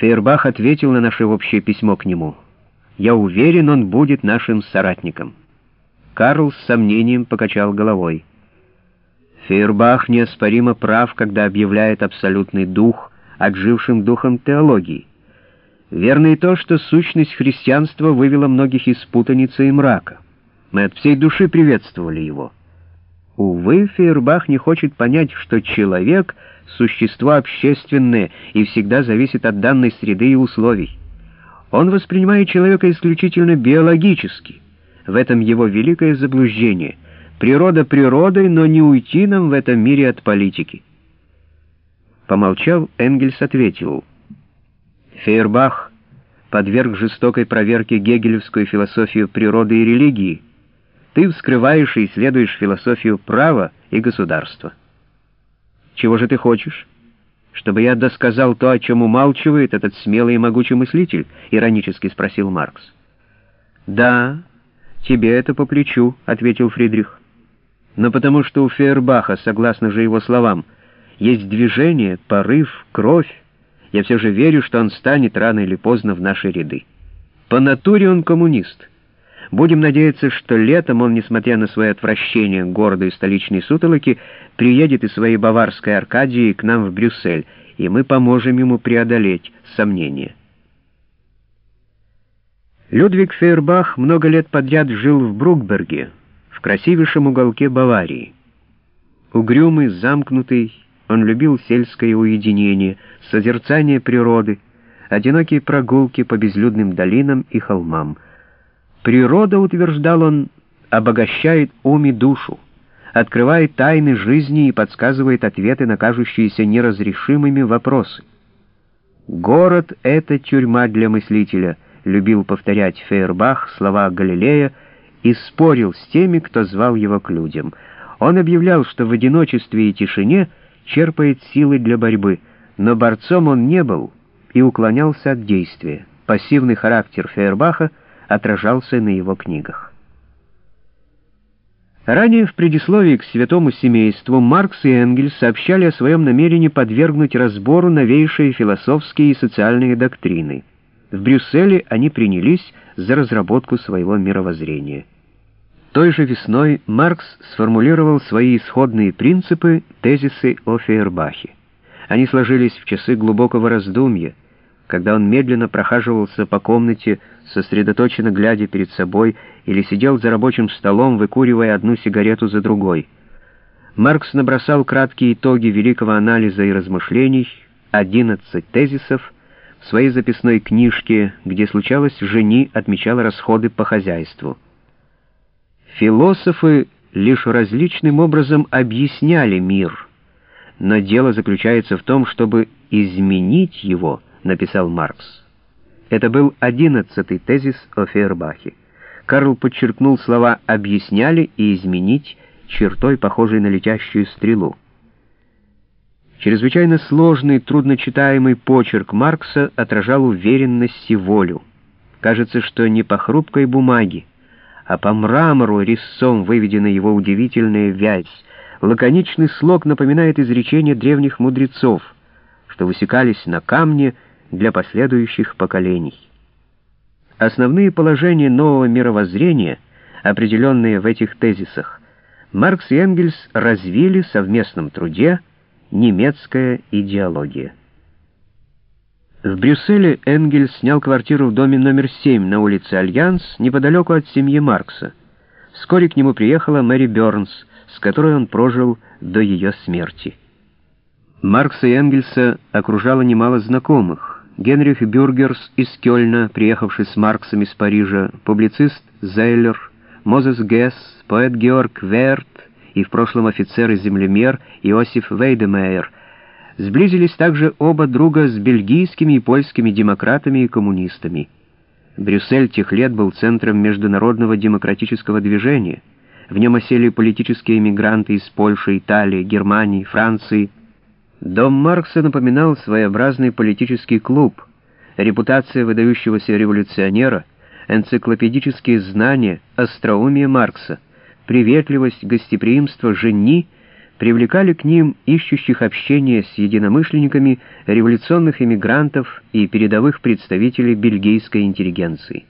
Фейербах ответил на наше общее письмо к нему. «Я уверен, он будет нашим соратником». Карл с сомнением покачал головой. Фейербах неоспоримо прав, когда объявляет абсолютный дух отжившим духом теологии. Верно и то, что сущность христианства вывела многих из путаницы и мрака. Мы от всей души приветствовали его. Увы, Фейербах не хочет понять, что человек — существо общественное и всегда зависит от данной среды и условий. Он воспринимает человека исключительно биологически. В этом его великое заблуждение. Природа природой, но не уйти нам в этом мире от политики. Помолчав, Энгельс ответил — Фейербах подверг жестокой проверке гегелевскую философию природы и религии. Ты вскрываешь и исследуешь философию права и государства. Чего же ты хочешь? Чтобы я досказал то, о чем умалчивает этот смелый и могучий мыслитель? Иронически спросил Маркс. Да, тебе это по плечу, ответил Фридрих. Но потому что у Фейербаха, согласно же его словам, есть движение, порыв, кровь, я все же верю, что он станет рано или поздно в наши ряды. По натуре он коммунист. Будем надеяться, что летом он, несмотря на свое отвращение к городу и столичной сутолоки, приедет из своей баварской Аркадии к нам в Брюссель, и мы поможем ему преодолеть сомнения. Людвиг Фейербах много лет подряд жил в Брукберге, в красивейшем уголке Баварии. Угрюмый, замкнутый, он любил сельское уединение, созерцание природы, одинокие прогулки по безлюдным долинам и холмам. Природа, утверждал он, обогащает ум и душу, открывает тайны жизни и подсказывает ответы на кажущиеся неразрешимыми вопросы. «Город — это тюрьма для мыслителя», — любил повторять Фейербах слова Галилея и спорил с теми, кто звал его к людям. Он объявлял, что в одиночестве и тишине — черпает силы для борьбы, но борцом он не был и уклонялся от действия. Пассивный характер Фейербаха отражался на его книгах. Ранее в предисловии к «Святому семейству» Маркс и Энгельс сообщали о своем намерении подвергнуть разбору новейшие философские и социальные доктрины. В Брюсселе они принялись за разработку своего мировоззрения. Той же весной Маркс сформулировал свои исходные принципы, тезисы о Фейербахе. Они сложились в часы глубокого раздумья, когда он медленно прохаживался по комнате, сосредоточенно глядя перед собой, или сидел за рабочим столом, выкуривая одну сигарету за другой. Маркс набросал краткие итоги великого анализа и размышлений, 11 тезисов, в своей записной книжке, где случалось, жени отмечал расходы по хозяйству. Философы лишь различным образом объясняли мир, но дело заключается в том, чтобы изменить его, написал Маркс. Это был одиннадцатый тезис о Фейербахе. Карл подчеркнул слова «объясняли» и «изменить» чертой, похожей на летящую стрелу. Чрезвычайно сложный, трудночитаемый почерк Маркса отражал уверенность и волю. Кажется, что не по хрупкой бумаге, а по мрамору резцом выведена его удивительная вязь. Лаконичный слог напоминает изречения древних мудрецов, что высекались на камне для последующих поколений. Основные положения нового мировоззрения, определенные в этих тезисах, Маркс и Энгельс развили в совместном труде «Немецкая идеология». В Брюсселе Энгельс снял квартиру в доме номер 7 на улице Альянс, неподалеку от семьи Маркса. Вскоре к нему приехала Мэри Бёрнс, с которой он прожил до ее смерти. Маркса и Энгельса окружало немало знакомых. Генрих Бюргерс из Кёльна, приехавший с Марксом из Парижа, публицист Зейлер, Мозес Гесс, поэт Георг Верт и в прошлом офицер и землемер Иосиф Вейдемейер — Сблизились также оба друга с бельгийскими и польскими демократами и коммунистами. Брюссель тех лет был центром международного демократического движения. В нем осели политические эмигранты из Польши, Италии, Германии, Франции. Дом Маркса напоминал своеобразный политический клуб. Репутация выдающегося революционера, энциклопедические знания, остроумие Маркса, приветливость, гостеприимство жени — привлекали к ним ищущих общения с единомышленниками революционных эмигрантов и передовых представителей бельгийской интеллигенции.